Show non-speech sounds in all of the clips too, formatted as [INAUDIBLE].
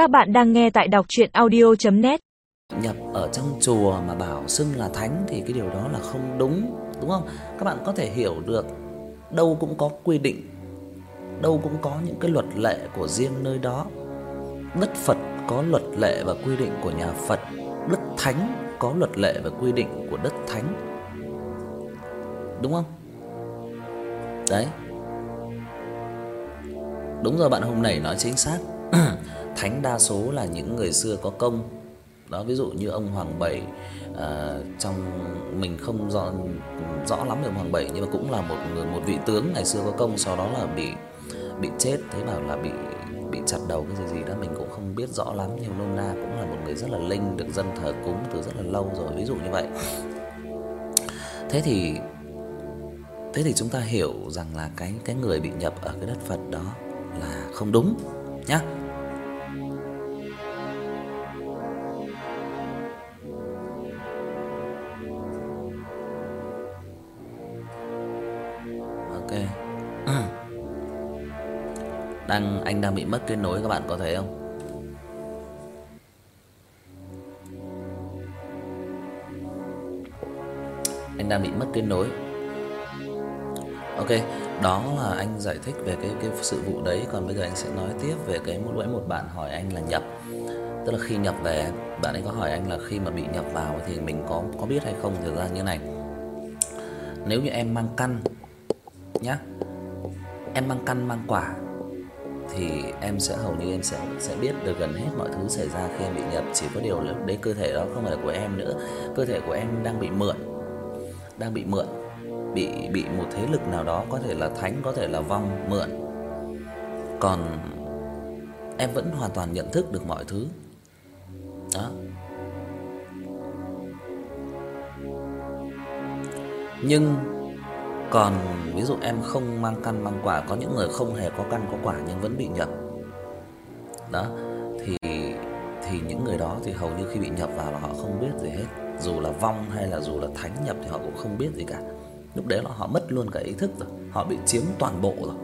Các bạn đang nghe tại đọc audio net nhập ở trong chùa mà bảo xưng là thánh thì cái điều đó là không đúng, đúng không? Các bạn có thể hiểu được đâu cũng có quy định, đâu cũng có những cái luật lệ của riêng nơi đó. Đất Phật có luật lệ và quy định của nhà Phật, đất thánh có luật lệ và quy định của đất thánh. Đúng không? Đấy. Đúng rồi bạn hôm nay nói chính xác. [CLEARS THROAT] Thánh đa số là những người xưa có công. Đó ví dụ như ông Hoàng Bảy à, trong mình không rõ rõ lắm về ông Hoàng Bảy nhưng mà cũng là một người một vị tướng ngày xưa có công sau đó là bị bị chết thế bảo là bị bị chặt đầu cái gì gì đó mình cũng không biết rõ lắm nhưng nôm na cũng là một người rất là linh được dân thờ cúng từ rất là lâu rồi ví dụ như vậy. Thế thì thế thì chúng ta hiểu rằng là cái cái người bị nhập ở cái đất Phật đó là không đúng nhá. Ok. [CLEARS THROAT] Đang anh đang bị mất kết nối các bạn có thấy không? Anh đang bị mất kết nối. Ok, đó là anh giải thích về cái cái sự vụ đấy, còn bây giờ anh sẽ nói tiếp về cái một nãy một bạn hỏi anh là nhập. Tức là khi nhập về, bạn ấy có hỏi anh là khi mà bị nhập vào thì mình có có biết hay không thì ra như này. Nếu như em mang căn nhá. Em mang căn mang quả thì em sẽ hầu như em sẽ sẽ biết được gần hết mọi thứ xảy ra khi em bị nhập, chỉ có điều là đấy cơ thể đó không phải là của em nữa. Cơ thể của em đang bị mượn. Đang bị mượn bị bị một thế lực nào đó có thể là thánh có thể là vong mượn. Còn em vẫn hoàn toàn nhận thức được mọi thứ. Đó. Nhưng còn ví dụ em không mang căn mang quả, có những người không hề có căn có quả nhưng vẫn bị nhập. Đó, thì thì những người đó thì hầu như khi bị nhập vào là họ không biết gì hết, dù là vong hay là dù là thánh nhập thì họ cũng không biết gì cả. Lúc đấy là họ mất luôn cả ý thức rồi, họ bị chiếm toàn bộ rồi.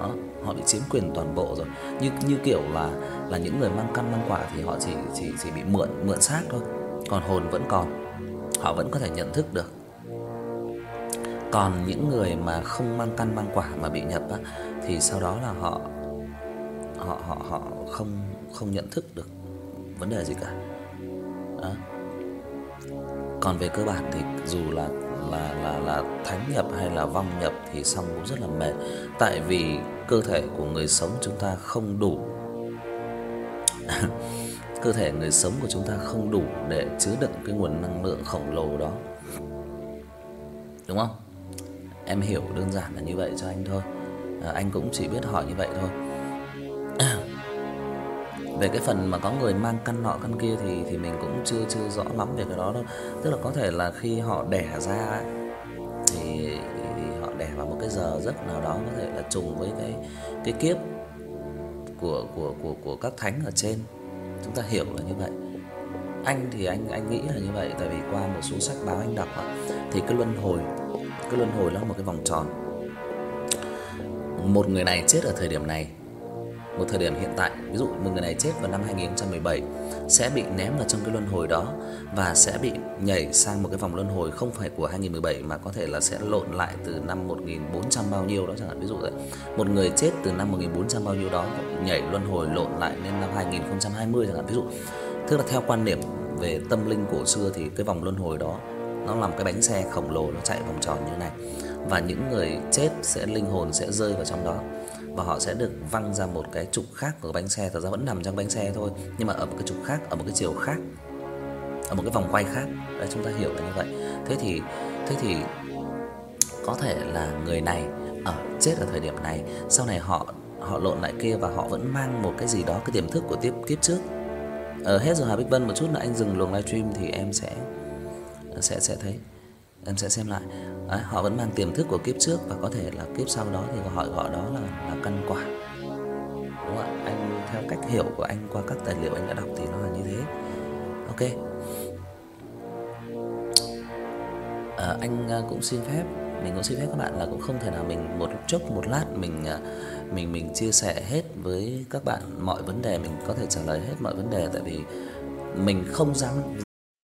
Đó, họ bị chiếm quyền toàn bộ rồi. Như như kiểu là là những người mang căn mang quả thì họ chỉ chỉ chỉ bị mượn mượn xác thôi, còn hồn vẫn còn. Họ vẫn có thể nhận thức được. Còn những người mà không mang căn mang quả mà bị nhập á thì sau đó là họ họ họ họ không không nhận thức được vấn đề gì cả. Đó. Còn về cơ bản thì dù là là là là thánh nhập hay là vong nhập thì xong cũng rất là mệt, tại vì cơ thể của người sống chúng ta không đủ. [LAUGHS] cơ thể người sống của chúng ta không đủ để chứa đựng cái nguồn năng lượng khổng lồ đó. Đúng không? Em hiểu đơn giản là như vậy cho anh thôi. À, anh cũng chỉ biết hỏi như vậy thôi. [CLEARS THROAT] Về cái phần mà có người mang căn nọ căn kia thì thì mình cũng chưa chưa rõ lắm về cái đó đâu. Tức là có thể là khi họ đẻ ra thì, thì họ đẻ vào một cái giờ giấc nào đó có thể là trùng với cái cái kiếp của của của của các thánh ở trên. Chúng ta hiểu là như vậy. Anh thì anh anh nghĩ là như vậy tại vì qua một số sách báo anh đọc á thì cái luân hồi cái luân hồi nó là một cái vòng tròn. Một người này chết ở thời điểm này, một thời điểm hiện tại, ví dụ một người này chết vào năm 2017 sẽ bị ném vào trong cái luân hồi đó và sẽ bị nhảy sang một cái vòng luân hồi không phải của 2017 mà có thể là sẽ lộn lại từ năm 1400 bao nhiêu đó chẳng hạn ví dụ vậy. Một người chết từ năm 1400 bao nhiêu đó nhảy luân hồi lộn lại lên năm 2020 chẳng hạn ví dụ. Tức là theo quan niệm về tâm linh cổ xưa thì cái vòng luân hồi đó nó làm cái bánh xe khổng lồ nó chạy vòng tròn như này và những người chết sẽ linh hồn sẽ rơi vào trong đó và họ sẽ được văng ra một cái trục khác của cái bánh xe, thật ra vẫn nằm trong bánh xe thôi, nhưng mà ở một cái trục khác, ở một cái chiều khác. Ở một cái vòng quay khác. Đấy chúng ta hiểu là như vậy. Thế thì thế thì có thể là người này ở chết ở thời điểm này, sau này họ họ lộn lại kia và họ vẫn mang một cái gì đó cái tiềm thức của tiếp kiếp trước. Ở hết rồi Hà Bích Vân một chút nữa anh dừng luồng livestream thì em sẽ sẽ sẽ thấy em sẽ xem lại. Đấy, họ vẫn mang tiềm thức của kiếp trước và có thể là kiếp sau đó thì họ gọi đó là là căn quả. Đúng không ạ? Anh theo cách hiểu của anh qua các tài liệu anh đã đọc thì nó là như thế. Ok. À, anh à, cũng xin phép mình cũng xin phép các bạn là cũng không thể nào mình một chốc một lát mình à, mình mình chia sẻ hết với các bạn mọi vấn đề, mình có thể trả lời hết mọi vấn đề tại vì mình không dám